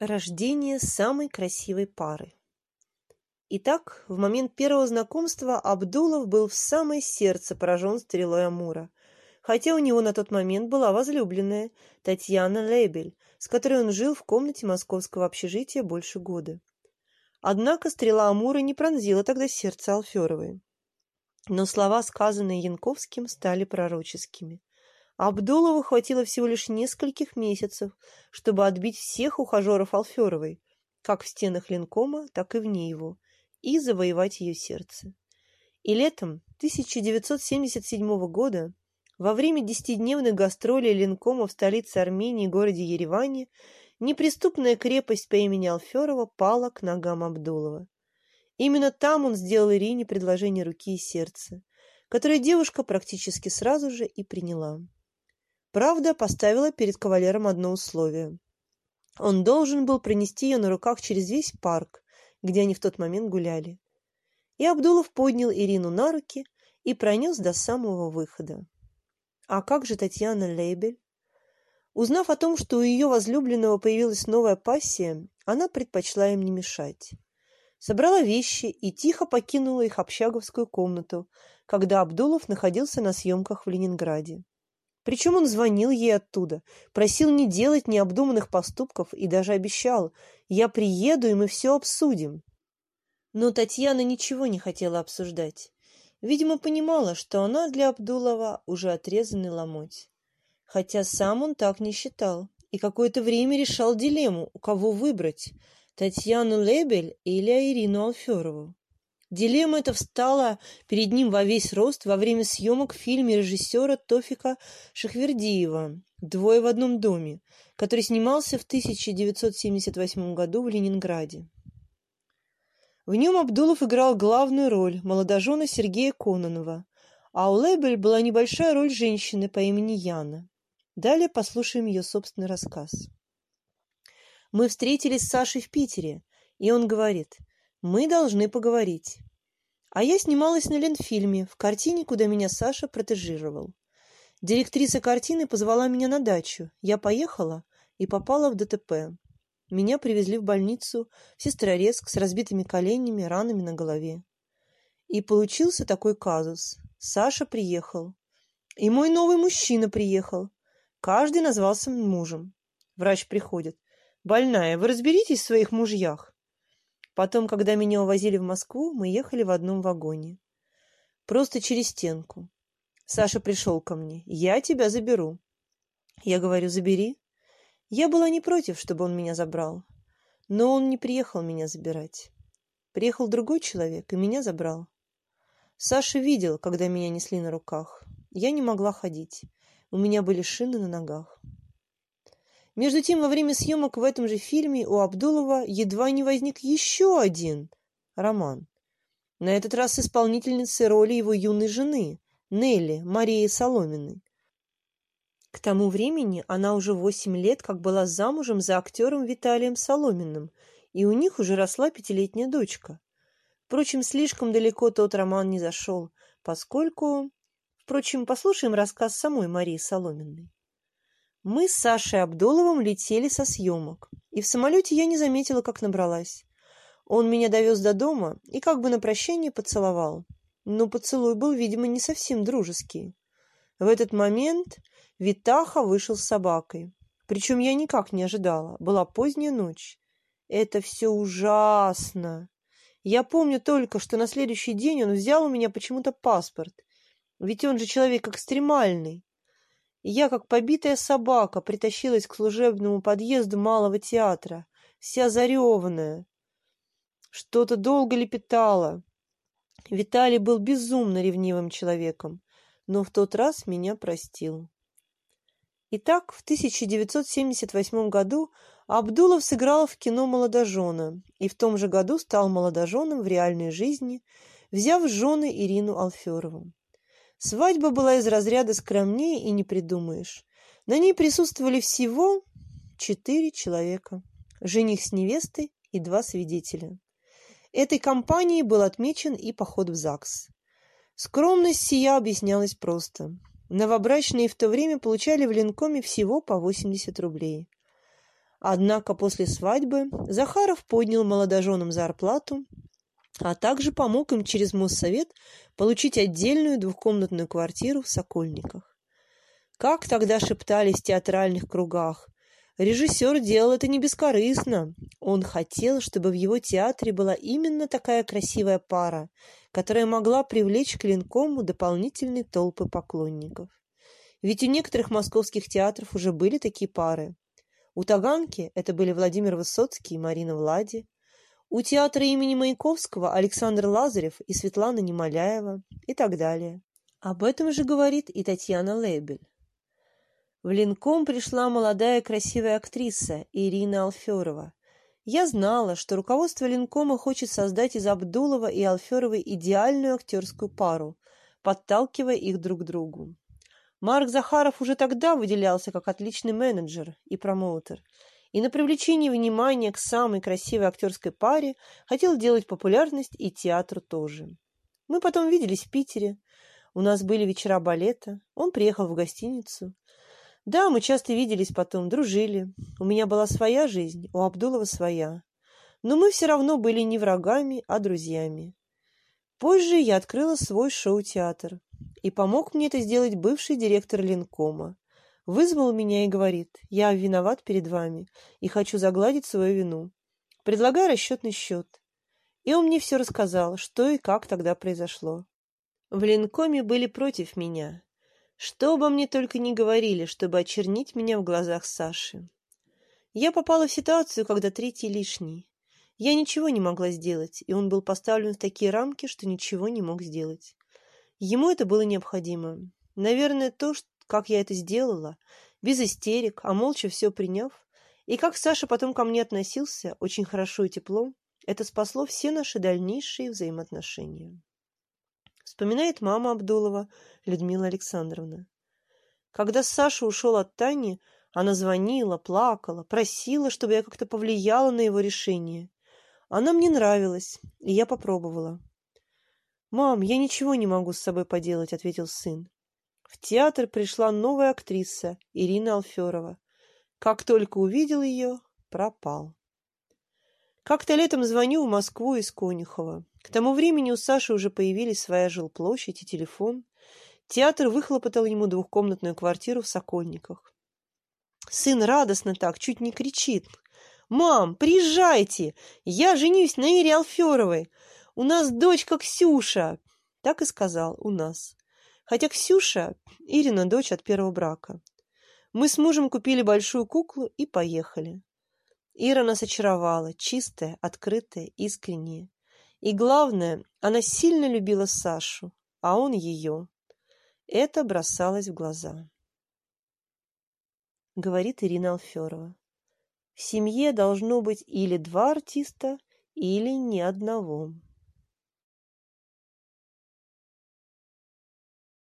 Рождение самой красивой пары. Итак, в момент первого знакомства Абдулов был в самое сердце поражен стрелой Амура, хотя у него на тот момент была возлюбленная Татьяна Лейбель, с которой он жил в комнате московского общежития больше года. Однако стрела Амура не пронзила тогда сердце Алферовой. Но слова, сказанные Янковским, стали пророческими. Абдулову хватило всего лишь нескольких месяцев, чтобы отбить всех ухажеров Алферовой, как в стенах Ленкома, так и вне его, и завоевать ее сердце. И летом 1977 года, во время десятидневных гастролей Ленкома в столице Армении, городе Ереване, неприступная крепость по имени Алферова пала к ногам Абдулова. Именно там он сделал Ирине предложение руки и сердца, которое девушка практически сразу же и приняла. Правда, поставила перед кавалером одно условие. Он должен был пронести ее на руках через весь парк, где они в тот момент гуляли. И Абдулов поднял Ирину на руки и пронес до самого выхода. А как же Татьяна Лейбель? Узнав о том, что у ее возлюбленного появилась новая пассия, она предпочла им не мешать. Собрала вещи и тихо покинула их общаговскую комнату, когда Абдулов находился на съемках в Ленинграде. Причем он звонил ей оттуда, просил не делать необдуманных поступков и даже обещал «Я приеду, и мы все обсудим». Но Татьяна ничего не хотела обсуждать. Видимо, понимала, что она для Абдулова уже отрезанный ломоть. Хотя сам он так не считал и какое-то время решал дилемму, у кого выбрать – Татьяну Лебель или Ирину Алферову. Дилемма эта встала перед ним во весь рост во время съемок в фильме режиссера Тофика Шахвердиева «Двое в одном доме», который снимался в 1978 году в Ленинграде. В нем Абдулов играл главную роль молодожена Сергея Кононова, а у Лейбель была небольшая роль женщины по имени Яна. Далее послушаем ее собственный рассказ. Мы встретились с Сашей в Питере, и он говорит – мы должны поговорить. А я снималась на Ленфильме, в картине, куда меня Саша протежировал. Директриса картины позвала меня на дачу. Я поехала и попала в ДТП. Меня привезли в больницу в Сестрорецк с разбитыми коленями, ранами на голове. И получился такой казус. Саша приехал. И мой новый мужчина приехал. Каждый назвался мужем. Врач приходит. «Больная, вы разберитесь в своих мужьях?» Потом, когда меня увозили в Москву, мы ехали в одном вагоне. Просто через стенку. Саша пришел ко мне. «Я тебя заберу». Я говорю, «Забери». Я была не против, чтобы он меня забрал. Но он не приехал меня забирать. Приехал другой человек и меня забрал. Саша видел, когда меня несли на руках. Я не могла ходить. У меня были шины на ногах. Между тем, во время съемок в этом же фильме у Абдулова едва не возник еще один роман. На этот раз исполнительницей роли его юной жены, Нелли, Марии Соломиной. К тому времени она уже восемь лет как была замужем за актером Виталием Соломиным, и у них уже росла пятилетняя дочка. Впрочем, слишком далеко тот роман не зашел, поскольку... Впрочем, послушаем рассказ самой Марии Соломиной. Мы с Сашей Абдуловым летели со съемок, и в самолете я не заметила, как набралась. Он меня довез до дома и как бы на прощание поцеловал. Но поцелуй был, видимо, не совсем дружеский. В этот момент Витаха вышел с собакой. Причем я никак не ожидала. Была поздняя ночь. Это все ужасно. Я помню только, что на следующий день он взял у меня почему-то паспорт. Ведь он же человек экстремальный я, как побитая собака, притащилась к служебному подъезду малого театра, вся зареванная. Что-то долго лепетала. Виталий был безумно ревнивым человеком, но в тот раз меня простил. Итак, в 1978 году Абдулов сыграл в кино молодожена и в том же году стал молодоженом в реальной жизни, взяв жены Ирину Алферову. Свадьба была из разряда скромнее и не придумаешь. На ней присутствовали всего четыре человека. Жених с невестой и два свидетеля. Этой компанией был отмечен и поход в ЗАГС. Скромность сия объяснялась просто. Новобрачные в то время получали в Ленкоме всего по 80 рублей. Однако после свадьбы Захаров поднял молодоженам зарплату, а также помог им через Моссовет получить отдельную двухкомнатную квартиру в Сокольниках. Как тогда шептались в театральных кругах, режиссер делал это не бескорыстно. Он хотел, чтобы в его театре была именно такая красивая пара, которая могла привлечь к Ленкому дополнительные толпы поклонников. Ведь у некоторых московских театров уже были такие пары. У Таганки это были Владимир Высоцкий и Марина Влади. У театра имени Маяковского Александр Лазарев и Светлана Немоляева и так далее. Об этом же говорит и Татьяна Лейбель. В Ленком пришла молодая красивая актриса Ирина Алферова. Я знала, что руководство Ленкома хочет создать из Абдулова и Алферовой идеальную актерскую пару, подталкивая их друг к другу. Марк Захаров уже тогда выделялся как отличный менеджер и промоутер, и на привлечение внимания к самой красивой актерской паре хотел делать популярность и театру тоже. Мы потом виделись в Питере, у нас были вечера балета, он приехал в гостиницу, да, мы часто виделись потом, дружили. У меня была своя жизнь, у Абдулова своя. Но мы все равно были не врагами, а друзьями. Позже я открыла свой шоу-театр. И помог мне это сделать бывший директор Ленкома. Вызвал меня и говорит, я виноват перед вами и хочу загладить свою вину. Предлагаю расчетный счет. И он мне все рассказал, что и как тогда произошло. В Ленкоме были против меня. Что бы мне только не говорили, чтобы очернить меня в глазах Саши. Я попала в ситуацию, когда третий лишний. Я ничего не могла сделать, и он был поставлен в такие рамки, что ничего не мог сделать. Ему это было необходимо. Наверное, то, как я это сделала, без истерик, а молча все приняв, и как Саша потом ко мне относился, очень хорошо и тепло, это спасло все наши дальнейшие взаимоотношения. Вспоминает мама Абдулова, Людмила Александровна. Когда Саша ушел от Тани, она звонила, плакала, просила, чтобы я как-то повлияла на его решение. Она мне нравилась, и я попробовала. «Мам, я ничего не могу с собой поделать», — ответил сын. В театр пришла новая актриса, Ирина Алферова. Как только увидел ее, пропал. Как-то летом звоню в Москву из Конюхова. К тому времени у Саши уже появились своя жилплощадь и телефон. Театр выхлопотал ему двухкомнатную квартиру в Сокольниках. Сын радостно так, чуть не кричит. «Мам, приезжайте! Я женюсь на Ире Алферовой! У нас дочка Ксюша!» Так и сказал «у нас». Хотя Ксюша – Ирина дочь от первого брака. Мы с мужем купили большую куклу и поехали. Ира нас очаровала, чистая, открытая, искренняя. И главное, она сильно любила Сашу, а он ее. Это бросалось в глаза. Говорит Ирина Алферова. В семье должно быть или два артиста, или ни одного.